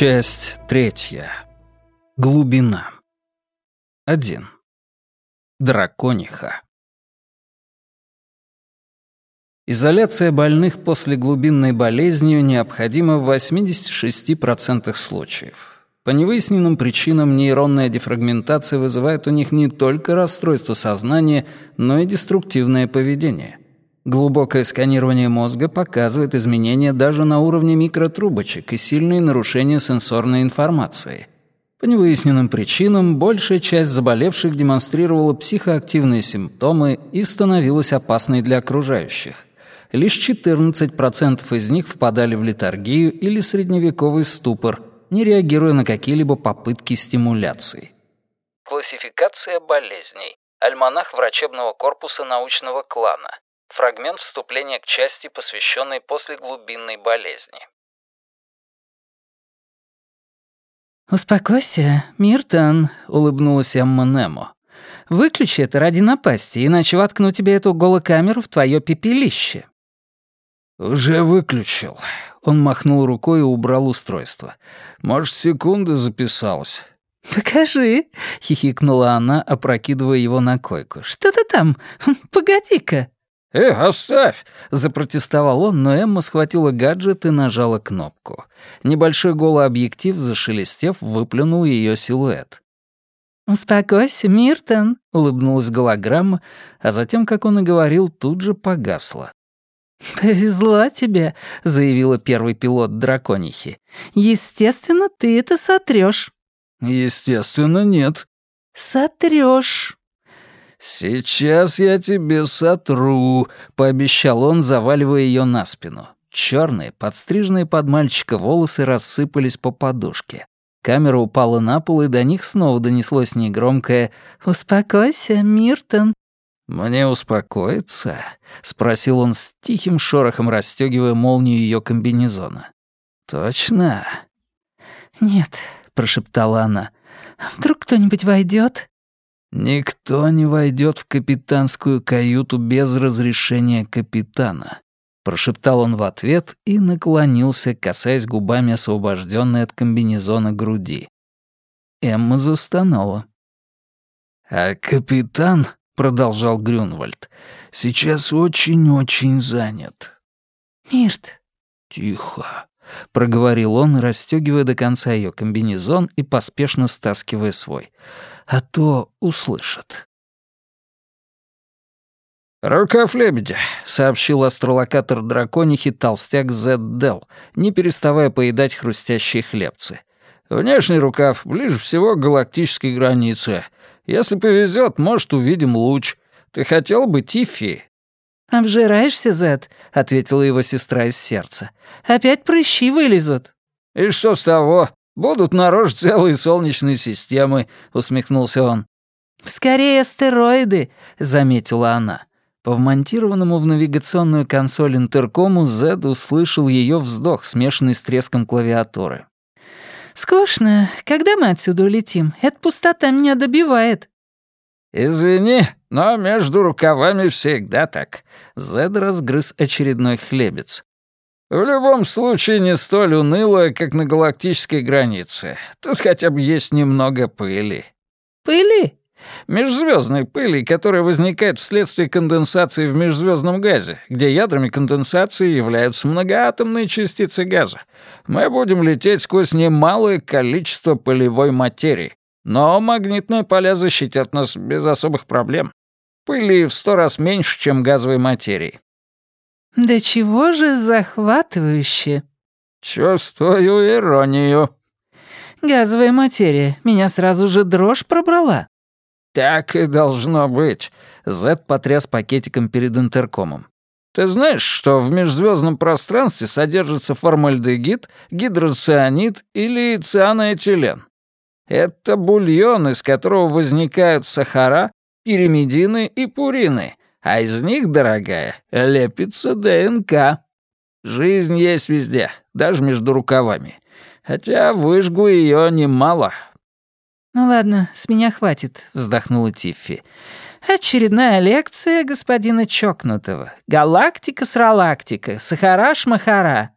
Часть третья. Глубина. Один. Дракониха. Изоляция больных после глубинной болезнью необходима в 86% случаев. По невыясненным причинам нейронная дефрагментация вызывает у них не только расстройство сознания, но и деструктивное поведение. Глубокое сканирование мозга показывает изменения даже на уровне микротрубочек и сильные нарушения сенсорной информации. По невыясненным причинам большая часть заболевших демонстрировала психоактивные симптомы и становилась опасной для окружающих. Лишь 14% из них впадали в летаргию или средневековый ступор, не реагируя на какие-либо попытки стимуляции. Классификация болезней. Альманах врачебного корпуса научного клана. Фрагмент вступления к части, посвященной послеглубинной болезни. «Успокойся, Миртон», — улыбнулась Эмма Немо. «Выключи это ради напасти, иначе воткну тебе эту голокамеру в твое пепелище». «Уже выключил». Он махнул рукой и убрал устройство. «Может, секунды записалась». «Покажи», — хихикнула она, опрокидывая его на койку. «Что ты там? Погоди-ка». «Э, оставь!» — запротестовал он, но Эмма схватила гаджет и нажала кнопку. Небольшой голый объектив, зашелестев, выплюнул ее силуэт. «Успокойся, Миртон», — улыбнулась голограмма, а затем, как он и говорил, тут же погасла. «Повезло тебе», — заявила первый пилот драконихи. «Естественно, ты это сотрёшь». «Естественно, нет». «Сотрёшь». «Сейчас я тебе сотру», — пообещал он, заваливая ее на спину. Черные, подстриженные под мальчика волосы рассыпались по подушке. Камера упала на пол, и до них снова донеслось негромкое «Успокойся, Миртон». «Мне успокоиться?» — спросил он с тихим шорохом, расстегивая молнию ее комбинезона. «Точно?» «Нет», — прошептала она. «Вдруг кто-нибудь войдет? «Никто не войдет в капитанскую каюту без разрешения капитана», — прошептал он в ответ и наклонился, касаясь губами освобожденной от комбинезона груди. Эмма застонала. «А капитан», — продолжал Грюнвальд, — «сейчас очень-очень занят». «Мирт». «Тихо», — проговорил он, расстегивая до конца ее комбинезон и поспешно стаскивая свой а то услышат. «Рукав лебедя», — сообщил астролокатор драконихи толстяк Зед Дел, не переставая поедать хрустящие хлебцы. «Внешний рукав ближе всего к галактической границе. Если повезет, может, увидим луч. Ты хотел бы Тиффи?» «Обжираешься, Зед», — ответила его сестра из сердца. «Опять прыщи вылезут». «И что с того? Будут на рожь целые солнечные системы», — усмехнулся он. «Скорее астероиды», — заметила она. По вмонтированному в навигационную консоль интеркому Зед услышал ее вздох, смешанный с треском клавиатуры. «Скучно. Когда мы отсюда улетим? Эта пустота меня добивает». «Извини, но между рукавами всегда так». Зед разгрыз очередной хлебец. В любом случае не столь уныло, как на галактической границе. Тут хотя бы есть немного пыли. Пыли? Межзвездной пыли, которая возникает вследствие конденсации в межзвездном газе, где ядрами конденсации являются многоатомные частицы газа. Мы будем лететь сквозь немалое количество пылевой материи, но магнитные поля защитят нас без особых проблем. Пыли в сто раз меньше, чем газовой материи. «Да чего же захватывающе!» «Чувствую иронию». «Газовая материя. Меня сразу же дрожь пробрала». «Так и должно быть», — Зет потряс пакетиком перед интеркомом. «Ты знаешь, что в межзвездном пространстве содержится формальдегид, гидроцианид или цианоэтилен? Это бульон, из которого возникают сахара, пиримидины и пурины, а из них, дорогая, лепится ДНК. Жизнь есть везде, даже между рукавами. Хотя выжгло ее немало. «Ну ладно, с меня хватит», — вздохнула Тиффи. «Очередная лекция господина Чокнутого. Галактика-сралактика, сахара-шмахара».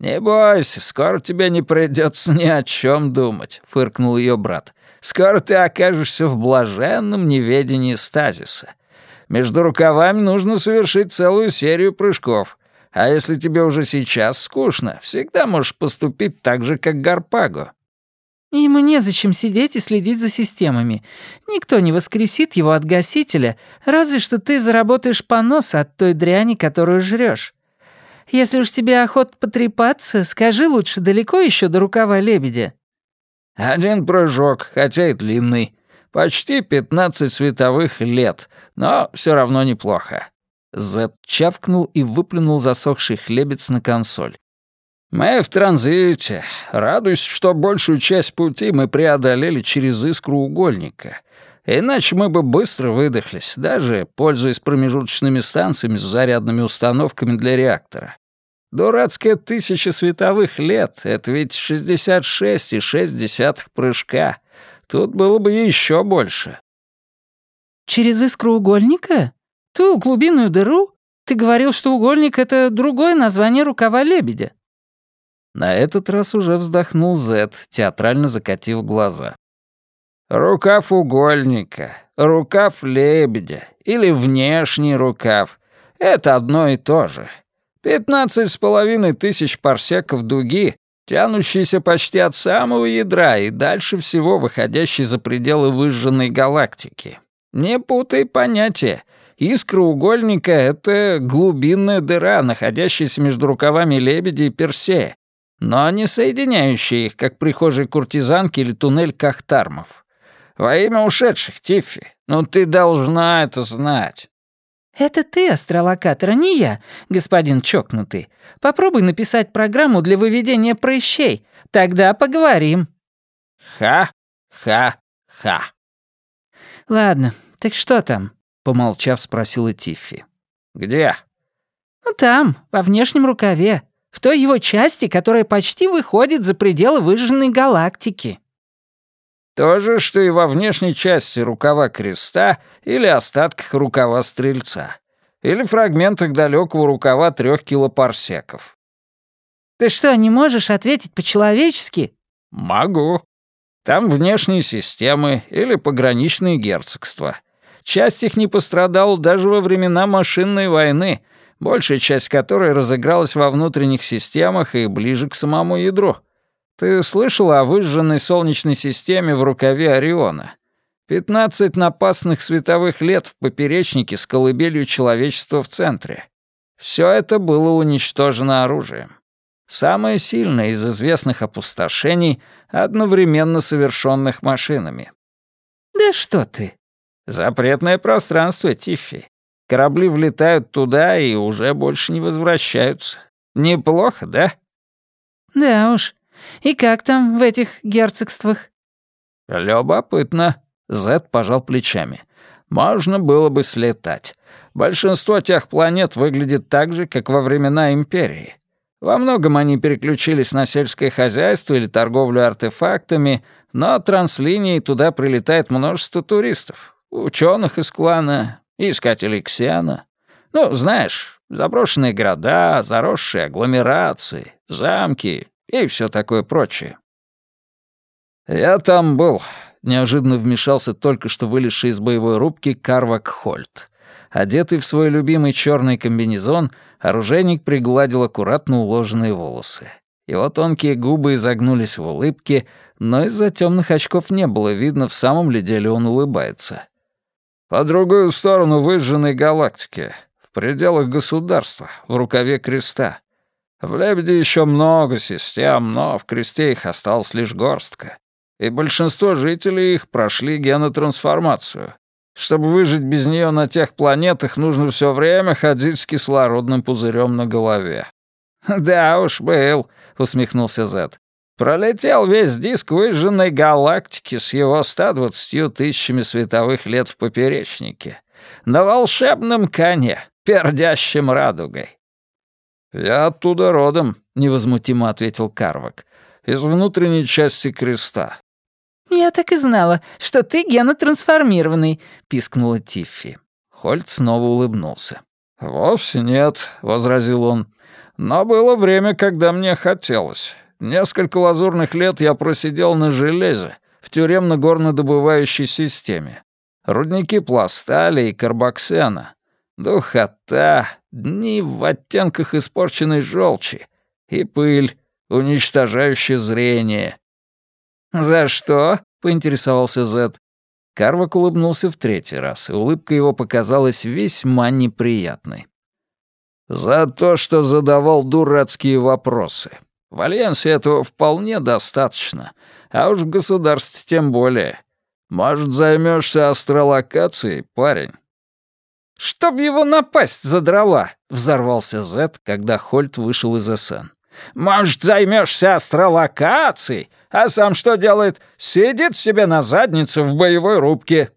«Не бойся, скоро тебе не придется ни о чем думать», — фыркнул ее брат. «Скоро ты окажешься в блаженном неведении стазиса. Между рукавами нужно совершить целую серию прыжков. А если тебе уже сейчас скучно, всегда можешь поступить так же, как Гарпаго». «Ему незачем сидеть и следить за системами. Никто не воскресит его от гасителя, разве что ты заработаешь понос от той дряни, которую жрешь. Если уж тебе охот потрепаться, скажи лучше, далеко еще до рукава лебедя?» «Один прыжок, хотя и длинный. Почти пятнадцать световых лет, но все равно неплохо. Зет чавкнул и выплюнул засохший хлебец на консоль. «Мы в транзите. Радуюсь, что большую часть пути мы преодолели через искру угольника. Иначе мы бы быстро выдохлись, даже пользуясь промежуточными станциями с зарядными установками для реактора. Дурацкая тысяча световых лет — это ведь 66,6 прыжка. Тут было бы еще больше». «Через искру угольника?» Ту глубинную дыру? Ты говорил, что угольник — это другое название рукава лебедя». На этот раз уже вздохнул Зет, театрально закатив глаза. «Рукав угольника, рукав лебедя или внешний рукав — это одно и то же. Пятнадцать с половиной тысяч парсеков дуги, тянущиеся почти от самого ядра и дальше всего выходящие за пределы выжженной галактики. Не путай понятия. Искра угольника — это глубинная дыра, находящаяся между рукавами лебедя и персея, но не соединяющая их, как прихожие куртизанки или туннель Кахтармов. Во имя ушедших, Тиффи, ну ты должна это знать. «Это ты, астролокатор, а не я, господин чокнутый. Попробуй написать программу для выведения прыщей. Тогда поговорим». Ха-ха-ха. «Ладно, так что там?» Помолчав, спросила Тиффи. «Где?» «Ну там, во внешнем рукаве. В той его части, которая почти выходит за пределы выжженной галактики». «То же, что и во внешней части рукава креста или остатках рукава стрельца. Или фрагментах далекого рукава трех килопарсеков». «Ты что, не можешь ответить по-человечески?» «Могу. Там внешние системы или пограничные герцогства». Часть их не пострадала даже во времена машинной войны, большая часть которой разыгралась во внутренних системах и ближе к самому ядру. Ты слышал о выжженной солнечной системе в рукаве Ориона? 15 напасных световых лет в поперечнике с колыбелью человечества в центре. Все это было уничтожено оружием. Самое сильное из известных опустошений, одновременно совершенных машинами. «Да что ты!» Запретное пространство, Тиффи. Корабли влетают туда и уже больше не возвращаются. Неплохо, да? Да уж. И как там в этих герцогствах? Любопытно. Зет пожал плечами. Можно было бы слетать. Большинство тех планет выглядит так же, как во времена Империи. Во многом они переключились на сельское хозяйство или торговлю артефактами, но транслинией туда прилетает множество туристов. Ученых из клана, искателей Ксиана. Ну, знаешь, заброшенные города, заросшие агломерации, замки и все такое прочее. Я там был. Неожиданно вмешался только что вылезший из боевой рубки Карвак Хольт. Одетый в свой любимый черный комбинезон, оружейник пригладил аккуратно уложенные волосы. Его тонкие губы изогнулись в улыбке, но из-за темных очков не было видно, в самом ли деле он улыбается. По другую сторону выжженной галактики, в пределах государства, в рукаве креста. В Лебеде еще много систем, но в кресте их осталось лишь горстка. И большинство жителей их прошли генотрансформацию. Чтобы выжить без нее на тех планетах, нужно все время ходить с кислородным пузырем на голове. «Да уж, был», — усмехнулся Зет. Пролетел весь диск выжженной галактики с его 120 тысячами световых лет в поперечнике. На волшебном коне, пердящем радугой. «Я оттуда родом», — невозмутимо ответил Карвак. «Из внутренней части креста». «Я так и знала, что ты генотрансформированный», — пискнула Тиффи. Хольт снова улыбнулся. «Вовсе нет», — возразил он. Но было время, когда мне хотелось. Несколько лазурных лет я просидел на железе, в тюремно-горнодобывающей системе. Рудники пластали и карбоксена. Духота, дни в оттенках испорченной желчи и пыль, уничтожающая зрение. «За что?» — поинтересовался Зед. Карвак улыбнулся в третий раз, и улыбка его показалась весьма неприятной. «За то, что задавал дурацкие вопросы. В Альянсе этого вполне достаточно, а уж в государстве тем более. Может, займешься астролокацией, парень?» «Чтоб его напасть задрала!» — взорвался Зет, когда Хольт вышел из СН. «Может, займешься астролокацией? А сам что делает? Сидит себе на заднице в боевой рубке».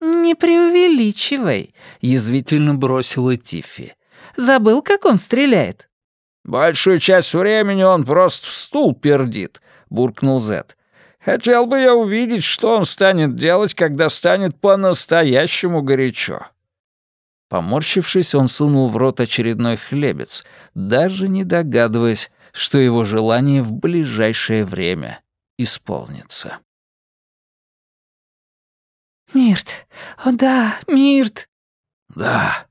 «Не преувеличивай», — язвительно бросила Тиффи. Забыл, как он стреляет?» «Большую часть времени он просто в стул пердит», — буркнул Зет. «Хотел бы я увидеть, что он станет делать, когда станет по-настоящему горячо». Поморщившись, он сунул в рот очередной хлебец, даже не догадываясь, что его желание в ближайшее время исполнится. «Мирт! О да, Мирт!» «Да,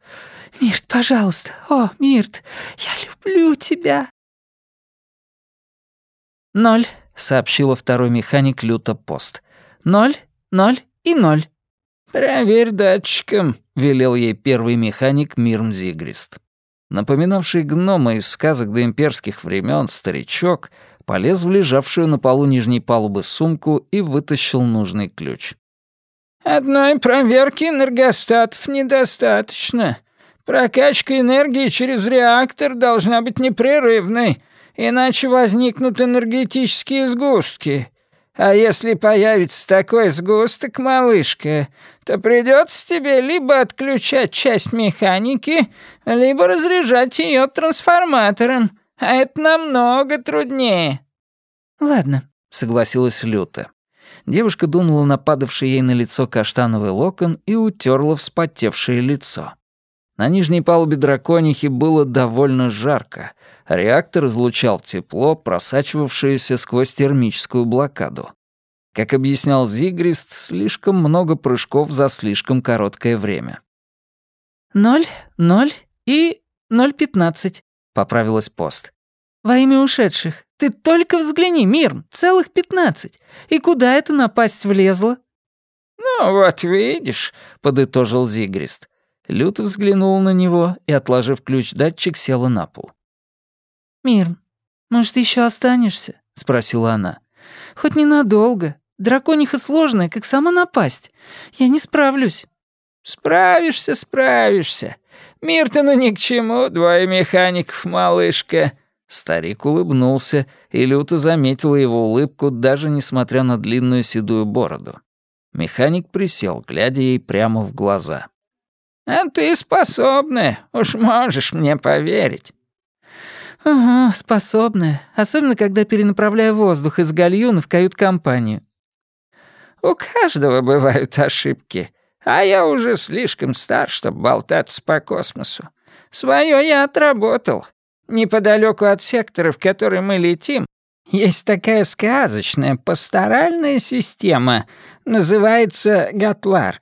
«Мирт, пожалуйста! О, Мирт, я люблю тебя!» «Ноль», — сообщила второй механик люто пост. «Ноль, ноль и ноль». «Проверь датчиком», — велел ей первый механик Мирм Зигрист. Напоминавший гнома из сказок до имперских времен старичок полез в лежавшую на полу нижней палубы сумку и вытащил нужный ключ. «Одной проверки энергостатов недостаточно. Прокачка энергии через реактор должна быть непрерывной, иначе возникнут энергетические сгустки. А если появится такой сгусток, малышка, то придется тебе либо отключать часть механики, либо разряжать ее трансформатором, а это намного труднее». «Ладно», — согласилась Люта. Девушка дунула на падавший ей на лицо каштановый локон и утерла вспотевшее лицо. На нижней палубе драконихи было довольно жарко. Реактор излучал тепло, просачивавшееся сквозь термическую блокаду. Как объяснял Зигрист, слишком много прыжков за слишком короткое время. «Ноль, ноль и ноль пятнадцать», — поправилась пост. «Во имя ушедших. Ты только взгляни, Мирм, целых пятнадцать. И куда эта напасть влезла?» «Ну вот видишь», — подытожил Зигрист. Люта взглянула на него и, отложив ключ-датчик, села на пол. «Мир, может, еще останешься?» — спросила она. «Хоть ненадолго. Дракониха сложная, как сама напасть. Я не справлюсь». «Справишься, справишься. Мир-то ну ни к чему, двое механиков, малышка». Старик улыбнулся, и Люта заметила его улыбку, даже несмотря на длинную седую бороду. Механик присел, глядя ей прямо в глаза. А ты способная, уж можешь мне поверить». «Ага, способная. Особенно, когда перенаправляю воздух из гальюна в кают-компанию». «У каждого бывают ошибки, а я уже слишком стар, чтобы болтаться по космосу. Своё я отработал. Неподалеку от сектора, в который мы летим, есть такая сказочная пасторальная система. Называется Гатларк.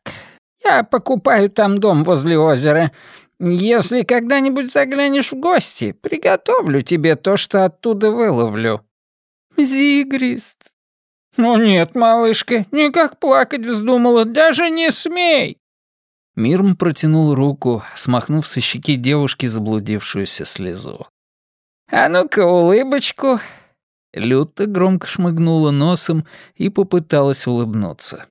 Я покупаю там дом возле озера. Если когда-нибудь заглянешь в гости, приготовлю тебе то, что оттуда выловлю». «Зигрист». «Ну нет, малышка, никак плакать вздумала, даже не смей!» Мирм протянул руку, смахнув со щеки девушки заблудившуюся слезу. «А ну-ка, улыбочку!» Люта громко шмыгнула носом и попыталась улыбнуться.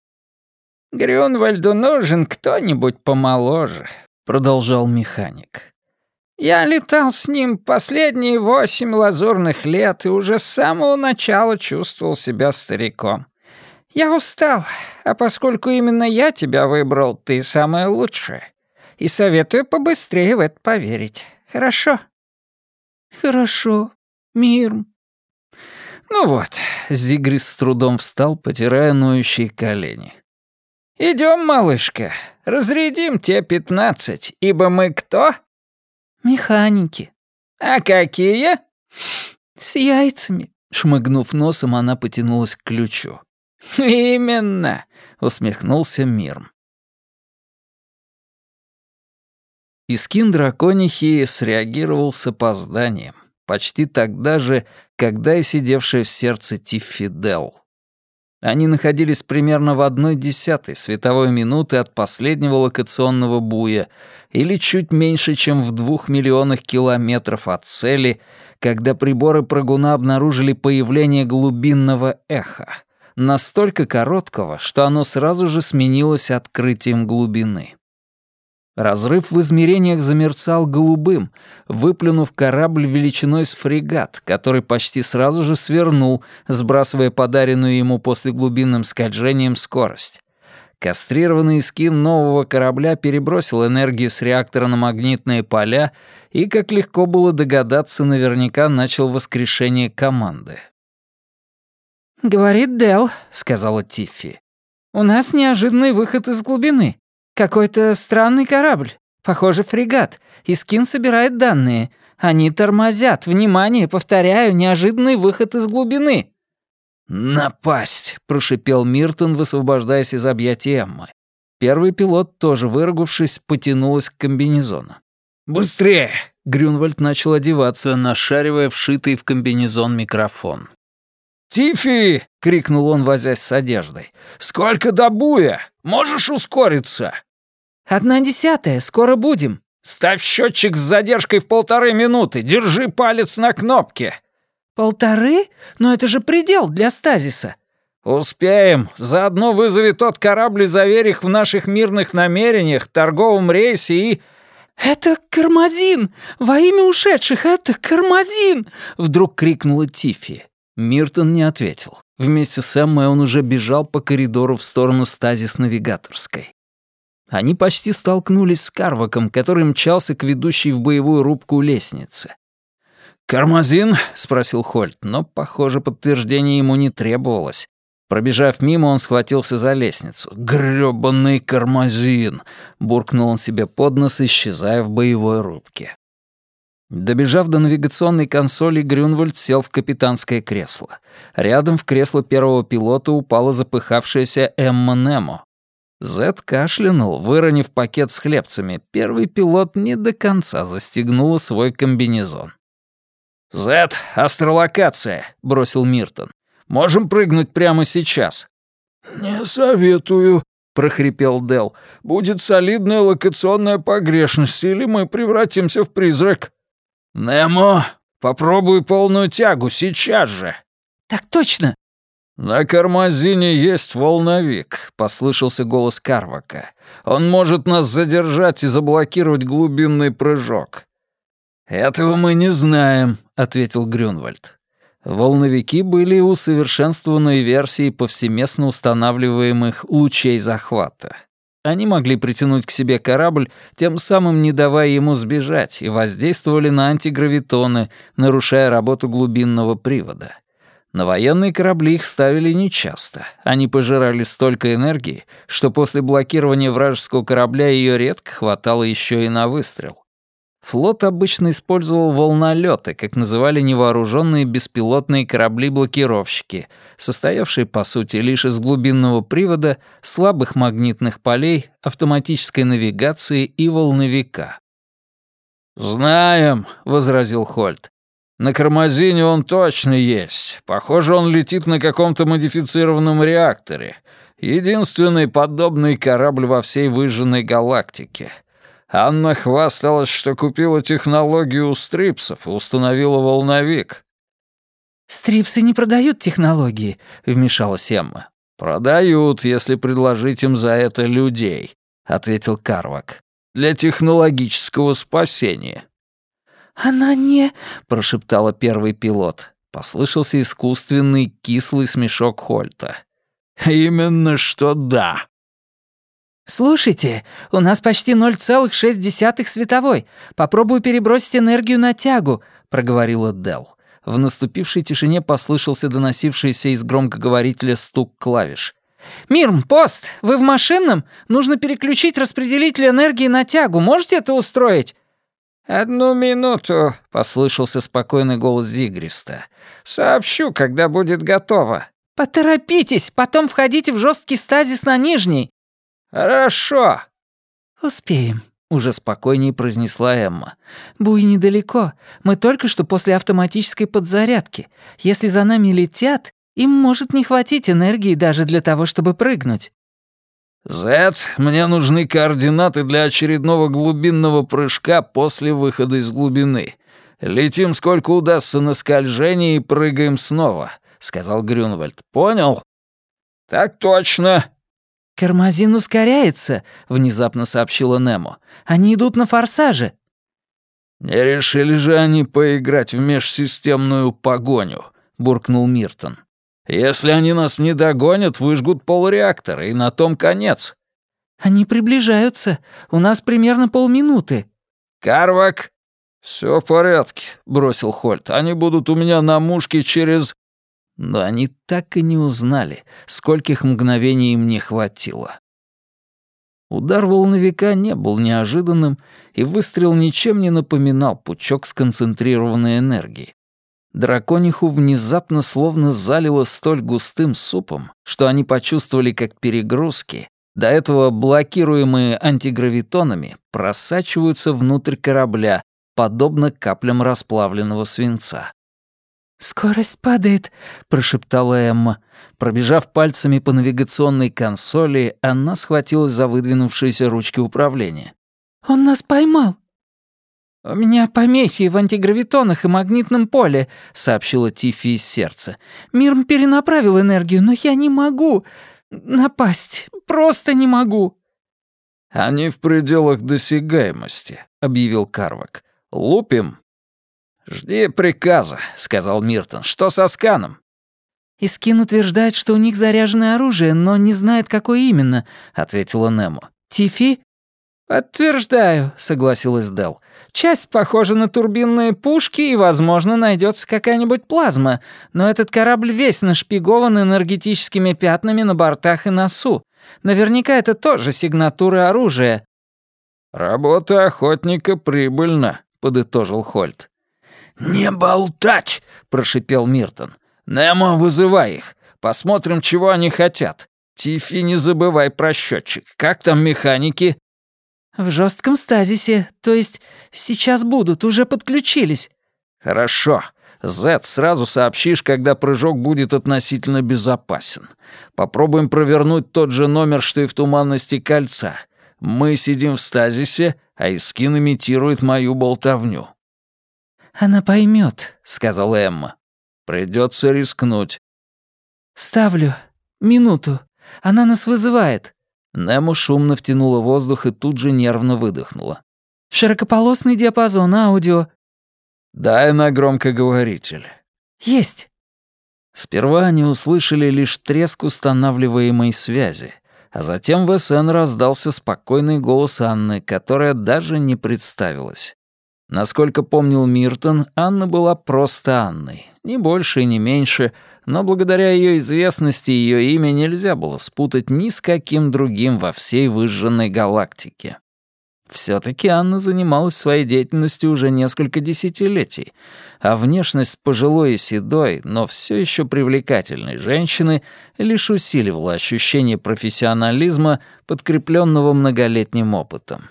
«Грюнвальду нужен кто-нибудь помоложе», — продолжал механик. «Я летал с ним последние восемь лазурных лет и уже с самого начала чувствовал себя стариком. Я устал, а поскольку именно я тебя выбрал, ты самое лучшее. И советую побыстрее в это поверить. Хорошо?» «Хорошо, мир». «Ну вот», — Зигрис с трудом встал, потирая ноющие колени. Идем, малышка, разрядим те пятнадцать, ибо мы кто?» «Механики». «А какие?» «С яйцами». Шмыгнув носом, она потянулась к ключу. «Именно», — усмехнулся Мирм. Искин драконихи среагировал с опозданием, почти тогда же, когда и сидевшая в сердце Тиффи Делл. Они находились примерно в одной десятой световой минуты от последнего локационного буя или чуть меньше, чем в двух миллионах километров от цели, когда приборы прыгуна обнаружили появление глубинного эха, настолько короткого, что оно сразу же сменилось открытием глубины. Разрыв в измерениях замерцал голубым, выплюнув корабль величиной с фрегат, который почти сразу же свернул, сбрасывая подаренную ему после глубинным скольжением скорость. Кастрированный скин нового корабля перебросил энергию с реактора на магнитные поля и, как легко было догадаться, наверняка начал воскрешение команды. «Говорит Дел, сказала Тиффи. «У нас неожиданный выход из глубины. Какой-то странный корабль. Похоже, фрегат. Искин собирает данные. Они тормозят. Внимание, повторяю, неожиданный выход из глубины». «Напасть!» — прошипел Миртон, высвобождаясь из объятий Эммы. Первый пилот, тоже выругавшись, потянулась к комбинезону. «Быстрее!» — Грюнвальд начал одеваться, нашаривая вшитый в комбинезон микрофон. «Тифи!» — крикнул он, возясь с одеждой. «Сколько до буя? Можешь ускориться?» «Одна десятая, скоро будем». «Ставь счетчик с задержкой в полторы минуты. Держи палец на кнопке». «Полторы? Но это же предел для стазиса». «Успеем. Заодно вызови тот корабль и заверь их в наших мирных намерениях, торговом рейсе и...» «Это Кармазин! Во имя ушедших, это Кармазин!» Вдруг крикнула Тиффи. Миртон не ответил. Вместе с Эммой он уже бежал по коридору в сторону стазис-навигаторской. Они почти столкнулись с Карваком, который мчался к ведущей в боевую рубку лестнице. «Кармазин?» — спросил Хольт, но, похоже, подтверждение ему не требовалось. Пробежав мимо, он схватился за лестницу. «Грёбаный кармазин!» — буркнул он себе под нос, исчезая в боевой рубке. Добежав до навигационной консоли, Грюнвальд сел в капитанское кресло. Рядом в кресло первого пилота упала запыхавшаяся Эмма Немо. Зет кашлянул, выронив пакет с хлебцами. Первый пилот не до конца застегнул свой комбинезон. «Зет, астролокация», — бросил Миртон. «Можем прыгнуть прямо сейчас». «Не советую», — прохрипел Дел. «Будет солидная локационная погрешность, или мы превратимся в призрак». «Немо, попробуй полную тягу сейчас же!» «Так точно!» «На Кармазине есть волновик», — послышался голос Карвака. «Он может нас задержать и заблокировать глубинный прыжок». «Этого мы не знаем», — ответил Грюнвальд. Волновики были усовершенствованной версией повсеместно устанавливаемых лучей захвата. Они могли притянуть к себе корабль, тем самым не давая ему сбежать, и воздействовали на антигравитоны, нарушая работу глубинного привода. На военные корабли их ставили нечасто. Они пожирали столько энергии, что после блокирования вражеского корабля ее редко хватало еще и на выстрел. Флот обычно использовал волнолеты, как называли невооруженные беспилотные корабли-блокировщики, состоявшие, по сути, лишь из глубинного привода, слабых магнитных полей, автоматической навигации и волновика. «Знаем», — возразил Хольт. «На Кармазине он точно есть. Похоже, он летит на каком-то модифицированном реакторе. Единственный подобный корабль во всей выжженной галактике». Анна хвасталась, что купила технологию у стрипсов и установила волновик. «Стрипсы не продают технологии», — вмешалась Эмма. «Продают, если предложить им за это людей», — ответил Карвак. «Для технологического спасения». «Она не...» — прошептала первый пилот. Послышался искусственный кислый смешок Хольта. «Именно что да», «Слушайте, у нас почти 0,6 световой. Попробую перебросить энергию на тягу», — проговорила Дел. В наступившей тишине послышался доносившийся из громкоговорителя стук клавиш. «Мирм, пост, вы в машинном? Нужно переключить распределитель энергии на тягу. Можете это устроить?» «Одну минуту», — послышался спокойный голос Зигриста. «Сообщу, когда будет готово». «Поторопитесь, потом входите в жесткий стазис на нижней». «Хорошо». «Успеем», — уже спокойнее произнесла Эмма. «Буй недалеко. Мы только что после автоматической подзарядки. Если за нами летят, им может не хватить энергии даже для того, чтобы прыгнуть». «Зет, мне нужны координаты для очередного глубинного прыжка после выхода из глубины. Летим сколько удастся на скольжении и прыгаем снова», — сказал Грюнвальд. «Понял?» «Так точно». «Кармазин ускоряется», — внезапно сообщила Немо. «Они идут на форсаже». «Не решили же они поиграть в межсистемную погоню», — буркнул Миртон. Если они нас не догонят, выжгут полреактора, и на том конец». «Они приближаются. У нас примерно полминуты». «Карвак!» «Все в порядке», — бросил Хольт. «Они будут у меня на мушке через...» Но они так и не узнали, скольких мгновений им не хватило. Удар волновика не был неожиданным, и выстрел ничем не напоминал пучок сконцентрированной энергии. Дракониху внезапно словно залило столь густым супом, что они почувствовали, как перегрузки, до этого блокируемые антигравитонами, просачиваются внутрь корабля, подобно каплям расплавленного свинца. «Скорость падает», — прошептала Эмма. Пробежав пальцами по навигационной консоли, она схватилась за выдвинувшиеся ручки управления. «Он нас поймал!» «У меня помехи в антигравитонах и магнитном поле», — сообщила Тиффи из сердца. «Мир перенаправил энергию, но я не могу напасть. Просто не могу». «Они в пределах досягаемости», — объявил Карвак. «Лупим?» «Жди приказа», — сказал Миртон. «Что со сканом?» «Искин утверждает, что у них заряженное оружие, но не знает, какое именно», — ответила Немо. «Тифи?» «Подтверждаю», — согласилась Дел. Часть похожа на турбинные пушки, и, возможно, найдется какая-нибудь плазма, но этот корабль весь нашпигован энергетическими пятнами на бортах и носу. Наверняка это тоже сигнатуры оружия». «Работа охотника прибыльна», — подытожил Хольт. «Не болтать!» — прошипел Миртон. «Немо, вызывай их. Посмотрим, чего они хотят. Тифи, не забывай про счетчик. Как там механики?» «В жестком стазисе, то есть сейчас будут, уже подключились». «Хорошо. Зет, сразу сообщишь, когда прыжок будет относительно безопасен. Попробуем провернуть тот же номер, что и в туманности кольца. Мы сидим в стазисе, а Искин имитирует мою болтовню». «Она поймет», — сказала Эмма. «Придется рискнуть». «Ставлю. Минуту. Она нас вызывает». Немо шумно втянула воздух и тут же нервно выдохнула. «Широкополосный диапазон, аудио». «Дай на громкоговоритель». «Есть». Сперва они услышали лишь треск устанавливаемой связи, а затем в СН раздался спокойный голос Анны, которая даже не представилась. Насколько помнил Миртон, Анна была просто Анной, ни больше и не меньше, но благодаря ее известности ее имя нельзя было спутать ни с каким другим во всей выжженной галактике. Все-таки Анна занималась своей деятельностью уже несколько десятилетий, а внешность пожилой и седой, но все еще привлекательной женщины лишь усиливала ощущение профессионализма, подкрепленного многолетним опытом.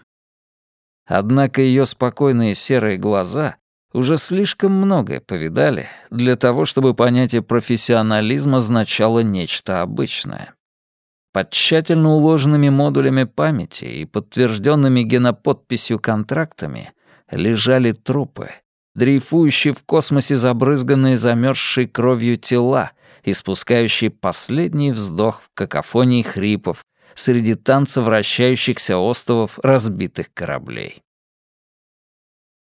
Однако ее спокойные серые глаза уже слишком многое повидали для того, чтобы понятие профессионализма означало нечто обычное. Под тщательно уложенными модулями памяти и подтвержденными геноподписью контрактами лежали трупы, дрейфующие в космосе забрызганные замерзшей кровью тела, испускающие последний вздох в какофонии хрипов, среди танца вращающихся островов разбитых кораблей.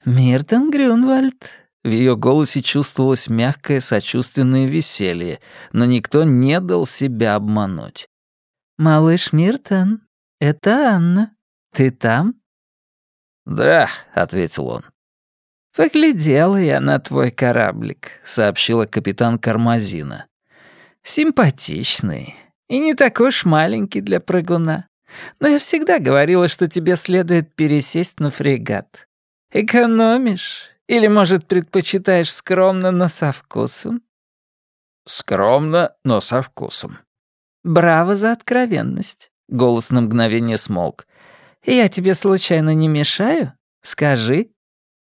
«Миртон Грюнвальд», в ее голосе чувствовалось мягкое сочувственное веселье, но никто не дал себя обмануть. «Малыш Миртон, это Анна. Ты там?» «Да», — ответил он. «Поглядела я на твой кораблик», — сообщила капитан Кармазина. «Симпатичный. И не такой уж маленький для прыгуна. Но я всегда говорила, что тебе следует пересесть на фрегат. Экономишь? Или, может, предпочитаешь скромно, но со вкусом?» «Скромно, но со вкусом». «Браво за откровенность», — голос на мгновение смолк. «Я тебе случайно не мешаю? Скажи».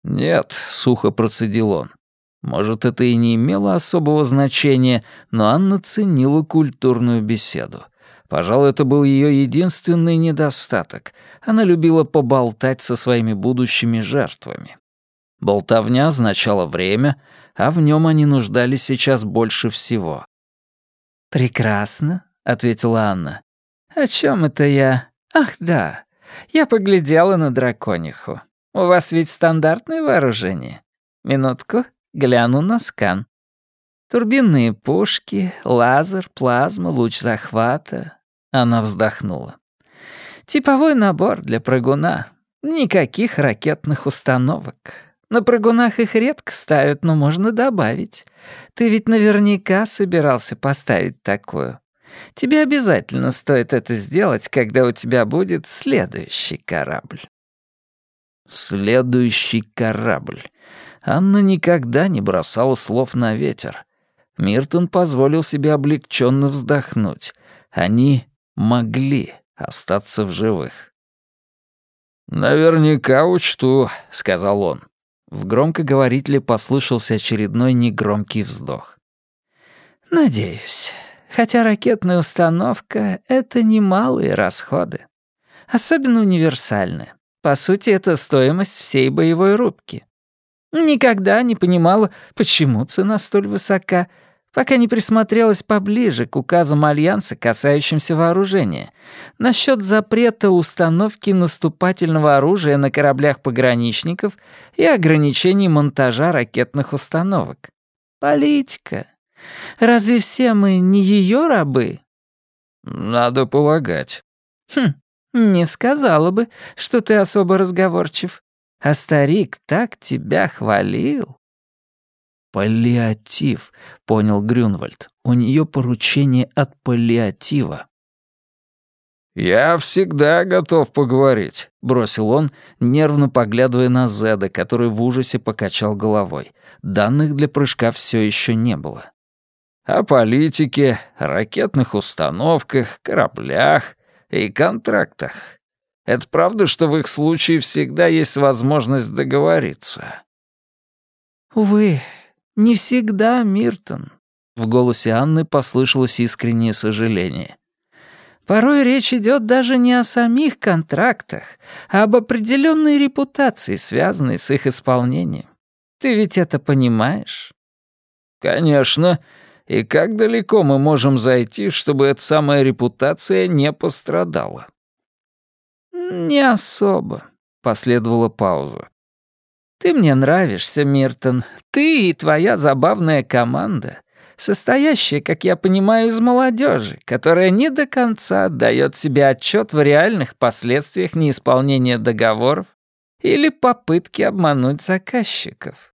«Нет», — сухо процедил он. Может, это и не имело особого значения, но Анна ценила культурную беседу. Пожалуй, это был ее единственный недостаток. Она любила поболтать со своими будущими жертвами. Болтовня означала время, а в нем они нуждались сейчас больше всего. «Прекрасно», — ответила Анна. «О чем это я? Ах, да. Я поглядела на дракониху. У вас ведь стандартное вооружение. Минутку, гляну на скан. Турбинные пушки, лазер, плазма, луч захвата. Она вздохнула. Типовой набор для прыгуна. Никаких ракетных установок. На прыгунах их редко ставят, но можно добавить. Ты ведь наверняка собирался поставить такую. Тебе обязательно стоит это сделать, когда у тебя будет следующий корабль. Следующий корабль. Анна никогда не бросала слов на ветер. Миртон позволил себе облегченно вздохнуть. Они могли остаться в живых. «Наверняка учту», — сказал он. В громкоговорителе послышался очередной негромкий вздох. «Надеюсь. Хотя ракетная установка — это немалые расходы. Особенно универсальная. По сути, это стоимость всей боевой рубки. Никогда не понимала, почему цена столь высока, пока не присмотрелась поближе к указам Альянса, касающимся вооружения, насчет запрета установки наступательного оружия на кораблях пограничников и ограничений монтажа ракетных установок. Политика. Разве все мы не ее рабы? Надо полагать. Хм, не сказала бы, что ты особо разговорчив. А старик так тебя хвалил. «Паллиатив», — понял Грюнвальд. «У нее поручение от паллиатива». «Я всегда готов поговорить», — бросил он, нервно поглядывая на Зеда, который в ужасе покачал головой. Данных для прыжка все еще не было. «О политике, ракетных установках, кораблях и контрактах. Это правда, что в их случае всегда есть возможность договориться?» «Увы, не всегда, Миртон», — в голосе Анны послышалось искреннее сожаление. «Порой речь идет даже не о самих контрактах, а об определенной репутации, связанной с их исполнением. Ты ведь это понимаешь?» «Конечно. И как далеко мы можем зайти, чтобы эта самая репутация не пострадала?» «Не особо», — последовала пауза. «Ты мне нравишься, Миртон. Ты и твоя забавная команда, состоящая, как я понимаю, из молодежи, которая не до конца отдает себе отчет в реальных последствиях неисполнения договоров или попытки обмануть заказчиков».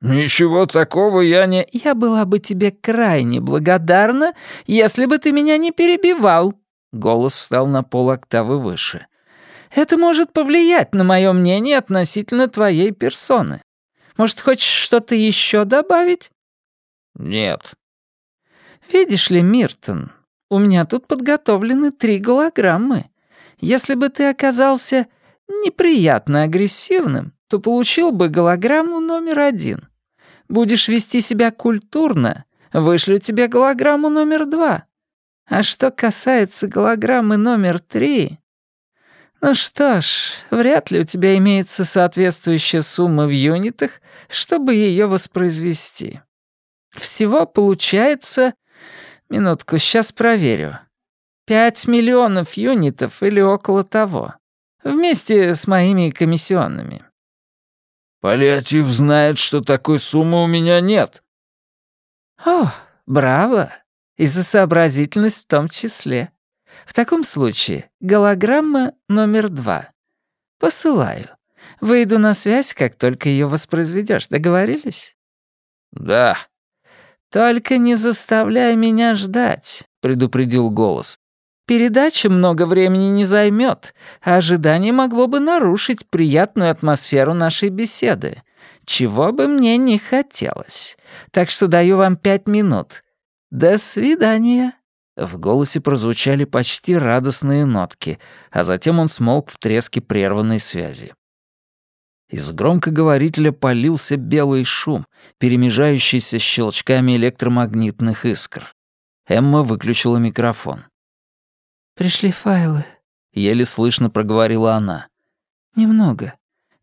«Ничего такого я не...» «Я была бы тебе крайне благодарна, если бы ты меня не перебивал». Голос стал на полоктавы выше. Это может повлиять на мое мнение относительно твоей персоны. Может, хочешь что-то еще добавить?» «Нет». «Видишь ли, Миртон, у меня тут подготовлены три голограммы. Если бы ты оказался неприятно агрессивным, то получил бы голограмму номер один. Будешь вести себя культурно, вышлю тебе голограмму номер два. А что касается голограммы номер три, «Ну что ж, вряд ли у тебя имеется соответствующая сумма в юнитах, чтобы ее воспроизвести. Всего получается... Минутку, сейчас проверю. Пять миллионов юнитов или около того. Вместе с моими комиссионными». «Паллиатив знает, что такой суммы у меня нет». «О, браво! И за сообразительность в том числе. В таком случае голограмма номер два. Посылаю. Выйду на связь, как только ее воспроизведешь. Договорились? Да. Только не заставляй меня ждать, предупредил голос. Передача много времени не займет, а ожидание могло бы нарушить приятную атмосферу нашей беседы, чего бы мне не хотелось. Так что даю вам пять минут. До свидания». В голосе прозвучали почти радостные нотки, а затем он смолк в треске прерванной связи. Из громкоговорителя полился белый шум, перемежающийся с щелчками электромагнитных искр. Эмма выключила микрофон. «Пришли файлы», — еле слышно проговорила она. «Немного.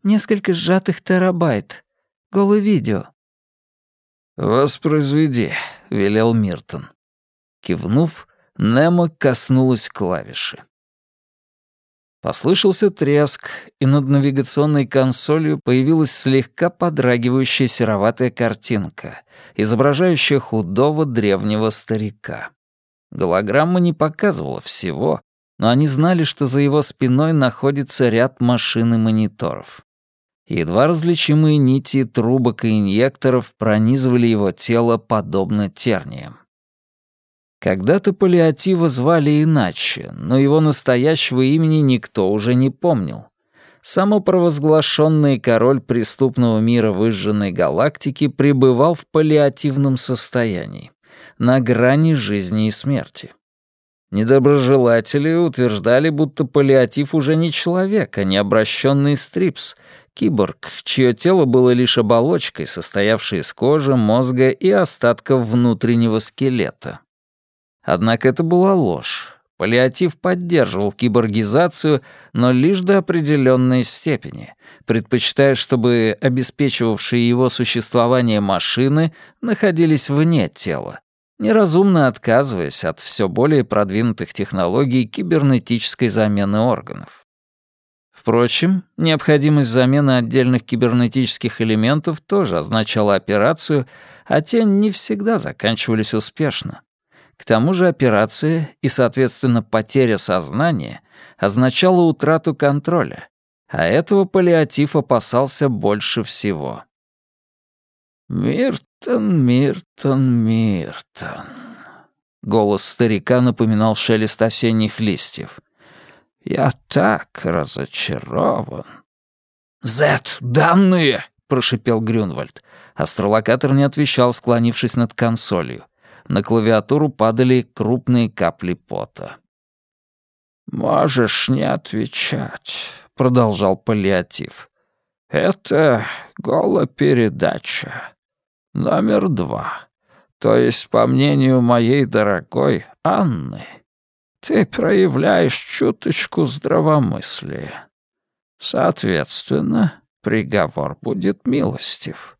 Несколько сжатых терабайт. Голое видео». «Воспроизведи», — велел Миртон. Кивнув, Немо коснулась клавиши. Послышался треск, и над навигационной консолью появилась слегка подрагивающая сероватая картинка, изображающая худого древнего старика. Голограмма не показывала всего, но они знали, что за его спиной находится ряд машин и мониторов. Едва различимые нити трубок и инъекторов пронизывали его тело подобно терниям. Когда-то Паллиатива звали иначе, но его настоящего имени никто уже не помнил. Самопровозглашенный король преступного мира выжженной галактики пребывал в паллиативном состоянии на грани жизни и смерти. Недоброжелатели утверждали, будто паллиатив уже не человек, а не обращенный стрипс, киборг, чье тело было лишь оболочкой, состоявшей из кожи, мозга и остатков внутреннего скелета. Однако это была ложь. Паллиатив поддерживал киборгизацию, но лишь до определенной степени, предпочитая, чтобы обеспечивавшие его существование машины находились вне тела, неразумно отказываясь от все более продвинутых технологий кибернетической замены органов. Впрочем, необходимость замены отдельных кибернетических элементов тоже означала операцию, а те не всегда заканчивались успешно. К тому же операция и, соответственно, потеря сознания означала утрату контроля, а этого паллиатив опасался больше всего. «Миртон, Миртон, Миртон...» Голос старика напоминал шелест осенних листьев. «Я так разочарован». «Зет, данные!» — прошипел Грюнвальд. Астролокатор не отвечал, склонившись над консолью. На клавиатуру падали крупные капли пота. «Можешь не отвечать», — продолжал паллиатив. «Это голопередача. Номер два. То есть, по мнению моей дорогой Анны, ты проявляешь чуточку здравомыслия. Соответственно, приговор будет милостив.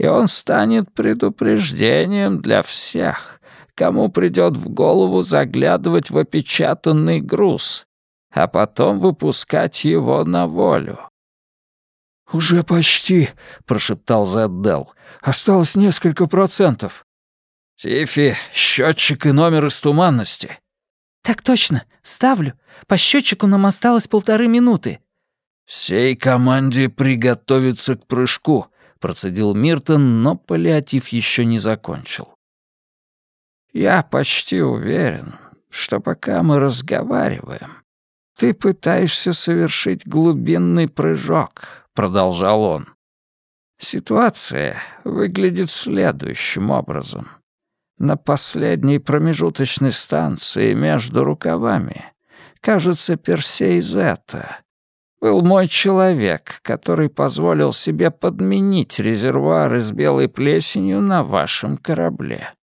И он станет предупреждением для всех, кому придет в голову заглядывать в опечатанный груз, а потом выпускать его на волю. «Уже почти», — прошептал Зеддел. «Осталось несколько процентов». «Тифи, счетчик и номер из туманности». «Так точно. Ставлю. По счетчику нам осталось полторы минуты». «Всей команде приготовиться к прыжку», — процедил Миртон, но паллиатив еще не закончил. «Я почти уверен, что пока мы разговариваем, ты пытаешься совершить глубинный прыжок, продолжал он. Ситуация выглядит следующим образом. На последней промежуточной станции между рукавами, кажется, Персей Зета, был мой человек, который позволил себе подменить резервуары с белой плесенью на вашем корабле.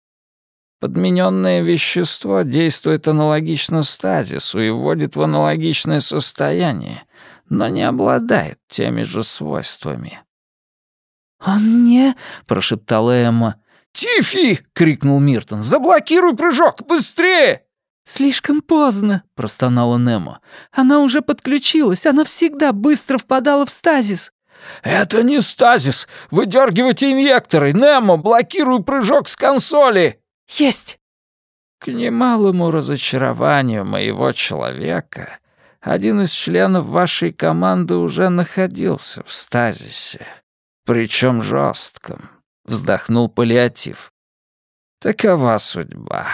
Подмененное вещество действует аналогично стазису и вводит в аналогичное состояние, но не обладает теми же свойствами. «Он не...» — прошептала Эмма. «Тифи!» — крикнул Миртон. «Заблокируй прыжок! Быстрее!» «Слишком поздно», — простонала Немо. «Она уже подключилась, она всегда быстро впадала в стазис». «Это не стазис! Выдергивайте инъекторы! Немо, блокируй прыжок с консоли!» «Есть!» К немалому разочарованию моего человека один из членов вашей команды уже находился в стазисе, причем жестком, вздохнул паллиатив. Такова судьба.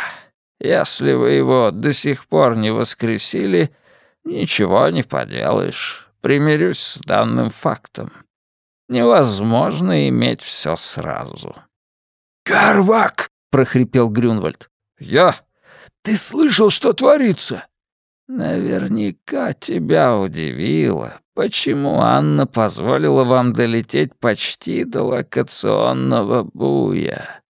Если вы его до сих пор не воскресили, ничего не поделаешь. Примирюсь с данным фактом. Невозможно иметь все сразу». «Карвак!» — прохрипел Грюнвальд. «Я? Ты слышал, что творится?» «Наверняка тебя удивило, почему Анна позволила вам долететь почти до локационного буя».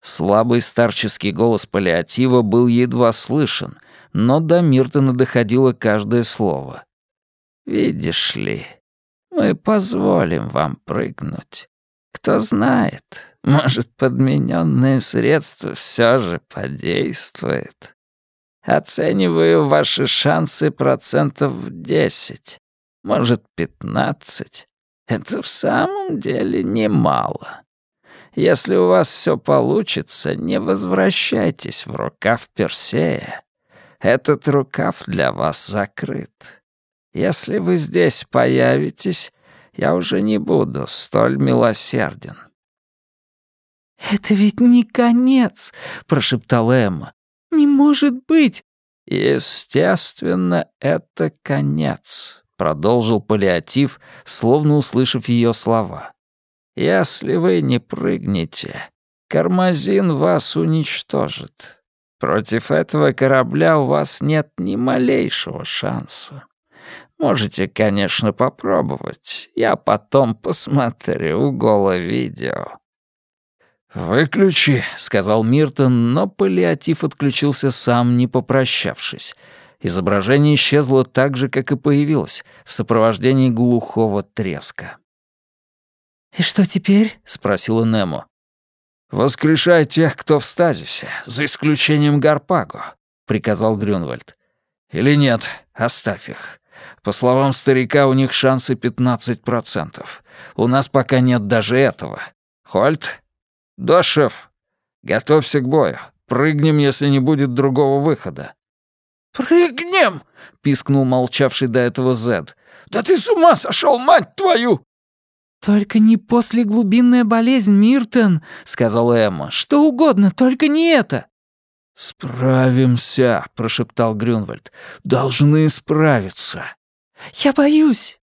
Слабый старческий голос паллиатива был едва слышен, но до Миртона доходило каждое слово. «Видишь ли, мы позволим вам прыгнуть. Кто знает, может, подмененное средство все же подействует. Оцениваю ваши шансы процентов в десять, может, пятнадцать. Это в самом деле немало. Если у вас все получится, не возвращайтесь в рукав Персея. Этот рукав для вас закрыт. Если вы здесь появитесь, я уже не буду столь милосерден». «Это ведь не конец», — прошептала Эмма. «Не может быть!» «Естественно, это конец», — продолжил паллиатив, словно услышав ее слова. Если вы не прыгнете, Кармазин вас уничтожит. Против этого корабля у вас нет ни малейшего шанса. Можете, конечно, попробовать. Я потом посмотрю голо-видео». «Выключи», — сказал Миртон, но паллиатив отключился сам, не попрощавшись. Изображение исчезло так же, как и появилось, в сопровождении глухого треска. «И что теперь?» — спросила Немо. «Воскрешай тех, кто в стазисе, за исключением Гарпаго», — приказал Грюнвальд. «Или нет, оставь их. По словам старика, у них шансы 15%. У нас пока нет даже этого. Хольт?» «Да, шеф. Готовься к бою. Прыгнем, если не будет другого выхода». «Прыгнем!» — пискнул молчавший до этого Зед. «Да ты с ума сошел, мать твою!» «Только не после глубинная болезнь, Миртон», — сказала Эмма. «Что угодно, только не это». «Справимся», — прошептал Грюнвальд. «Должны справиться». «Я боюсь».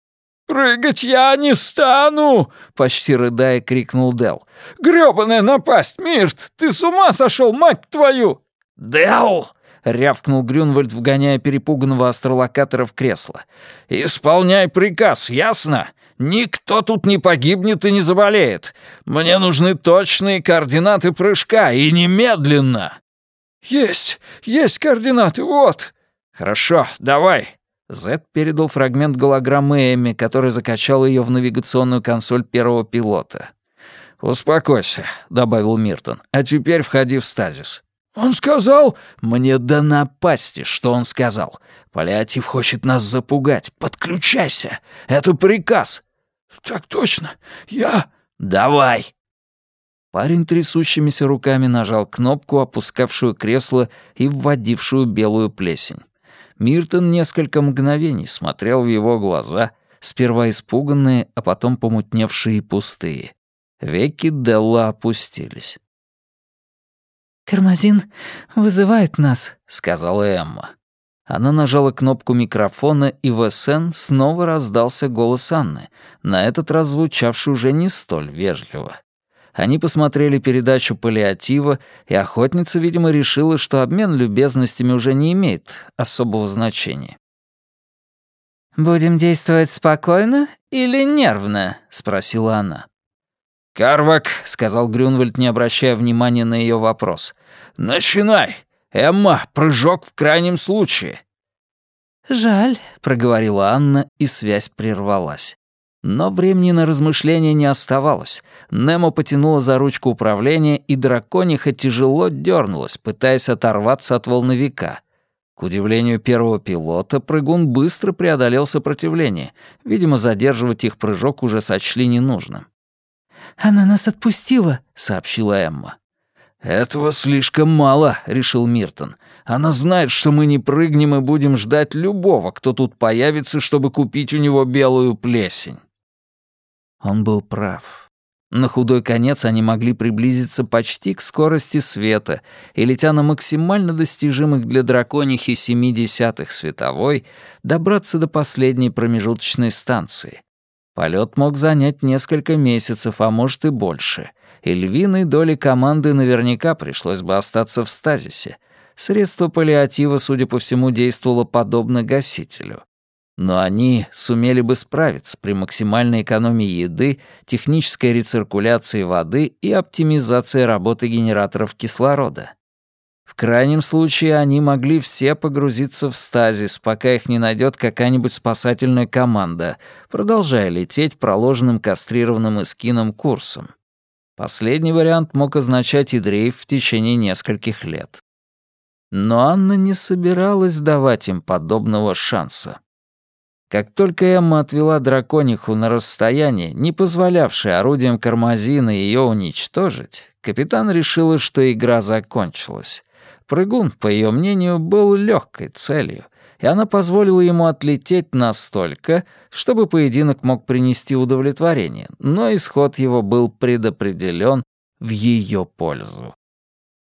«Прыгать я не стану!» — почти рыдая крикнул Дел. «Грёбаная напасть, Мирт! Ты с ума сошел, мать твою!» «Дел!» — рявкнул Грюнвальд, вгоняя перепуганного астролокатора в кресло. «Исполняй приказ, ясно? Никто тут не погибнет и не заболеет. Мне нужны точные координаты прыжка, и немедленно!» «Есть, есть координаты, вот!» «Хорошо, давай!» Зет передал фрагмент голограммы Эми, который закачал ее в навигационную консоль первого пилота. «Успокойся», — добавил Миртон. «А теперь входи в стазис». «Он сказал...» «Мне до напасти, что он сказал. Паллиатив хочет нас запугать. Подключайся. Это приказ». «Так точно. Я...» «Давай». Парень трясущимися руками нажал кнопку, опускавшую кресло и вводившую белую плесень. Миртон несколько мгновений смотрел в его глаза, сперва испуганные, а потом помутневшие и пустые. Веки Делла опустились. «Кармазин вызывает нас», — сказала Эмма. Она нажала кнопку микрофона, и в СН снова раздался голос Анны, на этот раз звучавший уже не столь вежливо. Они посмотрели передачу паллиатива, и охотница, видимо, решила, что обмен любезностями уже не имеет особого значения. «Будем действовать спокойно или нервно?» — спросила она. «Карвак», — сказал Грюнвальд, не обращая внимания на ее вопрос. «Начинай! Эмма, прыжок в крайнем случае!» «Жаль», — проговорила Анна, и связь прервалась. Но времени на размышления не оставалось. Немо потянула за ручку управления, и дракониха тяжело дернулась, пытаясь оторваться от волновика. К удивлению первого пилота, прыгун быстро преодолел сопротивление. Видимо, задерживать их прыжок уже сочли ненужным. «Она нас отпустила», — сообщила Эмма. «Этого слишком мало», — решил Миртон. «Она знает, что мы не прыгнем и будем ждать любого, кто тут появится, чтобы купить у него белую плесень». Он был прав. На худой конец они могли приблизиться почти к скорости света и, летя на максимально достижимых для драконихи 70 световой, добраться до последней промежуточной станции. Полет мог занять несколько месяцев, а может и больше, и львиной доли команды наверняка пришлось бы остаться в стазисе. Средство паллиатива, судя по всему, действовало подобно гасителю. Но они сумели бы справиться при максимальной экономии еды, технической рециркуляции воды и оптимизации работы генераторов кислорода. В крайнем случае они могли все погрузиться в стазис, пока их не найдет какая-нибудь спасательная команда, продолжая лететь проложенным кастрированным эскином курсом. Последний вариант мог означать и дрейф в течение нескольких лет. Но Анна не собиралась давать им подобного шанса. Как только Эмма отвела дракониху на расстояние, не позволявшее орудиям Кармазина ее уничтожить, капитан решила, что игра закончилась. Прыгун, по ее мнению, был легкой целью, и она позволила ему отлететь настолько, чтобы поединок мог принести удовлетворение, но исход его был предопределен в ее пользу.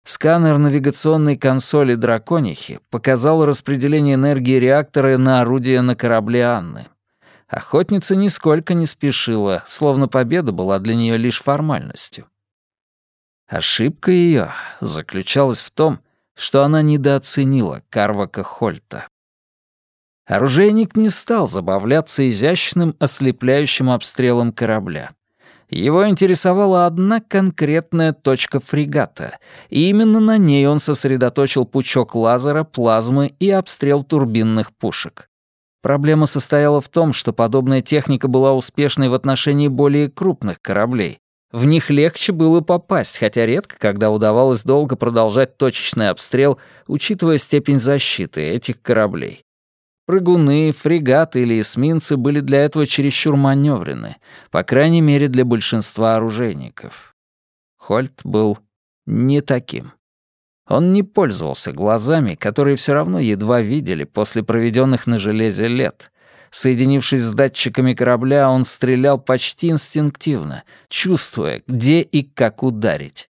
Сканер навигационной консоли драконихи показал распределение энергии реактора на орудие на корабле Анны. Охотница нисколько не спешила, словно победа была для нее лишь формальностью. Ошибка ее заключалась в том, что она недооценила Карвака Хольта. Оружейник не стал забавляться изящным ослепляющим обстрелом корабля. Его интересовала одна конкретная точка фрегата, и именно на ней он сосредоточил пучок лазера, плазмы и обстрел турбинных пушек. Проблема состояла в том, что подобная техника была успешной в отношении более крупных кораблей. В них легче было попасть, хотя редко, когда удавалось долго продолжать точечный обстрел, учитывая степень защиты этих кораблей. Прыгуны, фрегаты или эсминцы были для этого чересчур маневрены, по крайней мере для большинства оружейников. Хольт был не таким. Он не пользовался глазами, которые все равно едва видели после проведенных на железе лет. Соединившись с датчиками корабля, он стрелял почти инстинктивно, чувствуя, где и как ударить.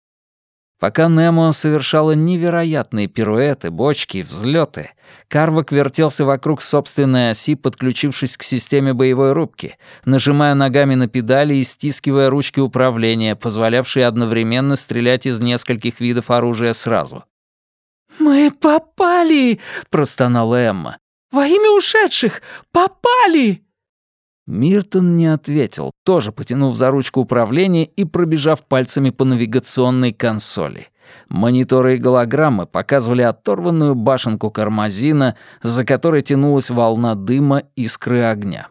Пока Немо совершала невероятные пируэты, бочки взлеты, Карвак вертелся вокруг собственной оси, подключившись к системе боевой рубки, нажимая ногами на педали и стискивая ручки управления, позволявшие одновременно стрелять из нескольких видов оружия сразу. «Мы попали!» — простонала Эмма. «Во имя ушедших! Попали!» Миртон не ответил, тоже потянув за ручку управления и пробежав пальцами по навигационной консоли. Мониторы и голограммы показывали оторванную башенку кармазина, за которой тянулась волна дыма искры огня.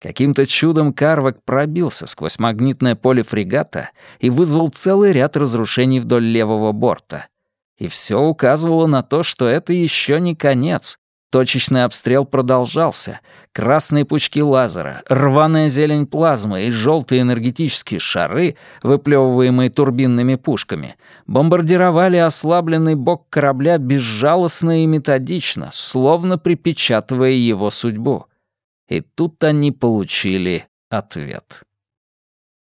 Каким-то чудом Карвак пробился сквозь магнитное поле фрегата и вызвал целый ряд разрушений вдоль левого борта. И все указывало на то, что это еще не конец, Точечный обстрел продолжался. Красные пучки лазера, рваная зелень плазмы и желтые энергетические шары, выплевываемые турбинными пушками, бомбардировали ослабленный бок корабля безжалостно и методично, словно припечатывая его судьбу. И тут они получили ответ.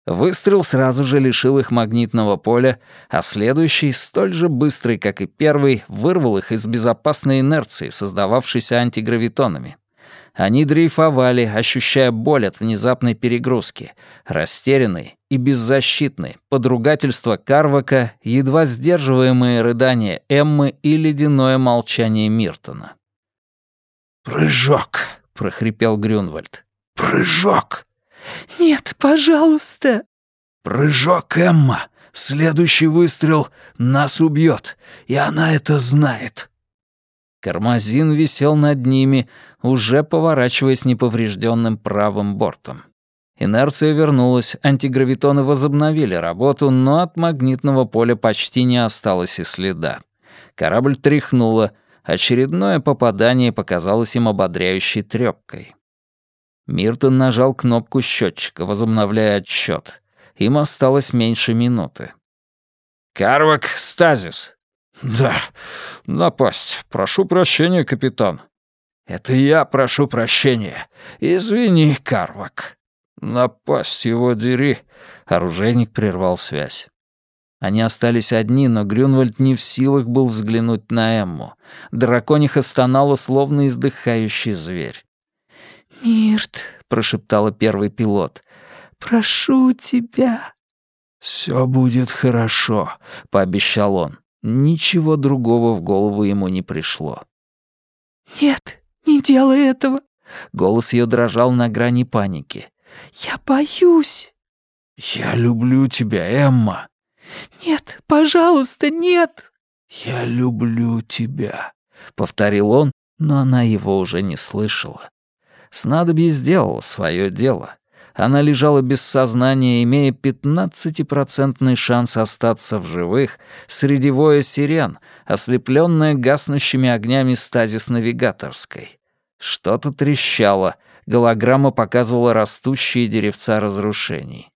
Выстрел сразу же лишил их магнитного поля, а следующий, столь же быстрый, как и первый, вырвал их из безопасной инерции, создававшейся антигравитонами. Они дрейфовали, ощущая боль от внезапной перегрузки, растерянные и беззащитные, подругательство Карвака, едва сдерживаемые рыдания Эммы и ледяное молчание Миртона. «Прыжок!» — прохрипел Грюнвальд. «Прыжок!» «Нет, пожалуйста!» «Прыжок, Эмма! Следующий выстрел нас убьет, и она это знает!» Кармазин висел над ними, уже поворачиваясь неповрежденным правым бортом. Инерция вернулась, антигравитоны возобновили работу, но от магнитного поля почти не осталось и следа. Корабль тряхнуло, очередное попадание показалось им ободряющей трёпкой. Миртон нажал кнопку счетчика, возобновляя отсчет. Им осталось меньше минуты. «Карвак, стазис!» «Да, напасть. Прошу прощения, капитан». «Это я прошу прощения. Извини, Карвак». «Напасть его дери!» Оружейник прервал связь. Они остались одни, но Грюнвальд не в силах был взглянуть на Эмму. Дракониха стонала, словно издыхающий зверь. «Мирт», — прошептала первый пилот, — «прошу тебя». «Все будет хорошо», — пообещал он. Ничего другого в голову ему не пришло. «Нет, не делай этого!» Голос ее дрожал на грани паники. «Я боюсь!» «Я люблю тебя, Эмма!» «Нет, пожалуйста, нет!» «Я люблю тебя», — повторил он, но она его уже не слышала. Снадобье сделало свое дело. Она лежала без сознания, имея пятнадцатипроцентный шанс остаться в живых среди воя сирен, ослепленная гаснущими огнями стазис-навигаторской. Что-то трещало, голограмма показывала растущие деревца разрушений.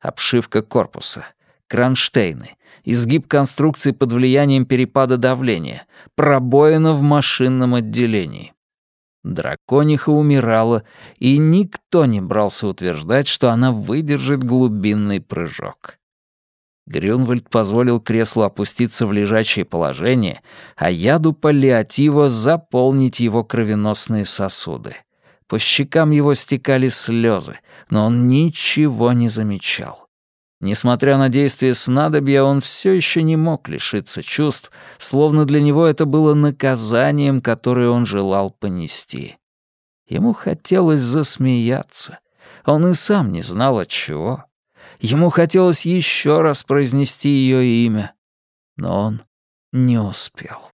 Обшивка корпуса, кронштейны, изгиб конструкции под влиянием перепада давления, пробоина в машинном отделении. Дракониха умирала, и никто не брался утверждать, что она выдержит глубинный прыжок. Грюнвальд позволил креслу опуститься в лежачее положение, а яду паллиатива заполнить его кровеносные сосуды. По щекам его стекали слезы, но он ничего не замечал. Несмотря на действие снадобья, он все еще не мог лишиться чувств, словно для него это было наказанием, которое он желал понести. Ему хотелось засмеяться. Он и сам не знал от чего. Ему хотелось еще раз произнести ее имя, но он не успел.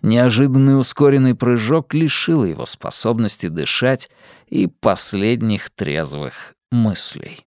Неожиданный ускоренный прыжок лишил его способности дышать и последних трезвых мыслей.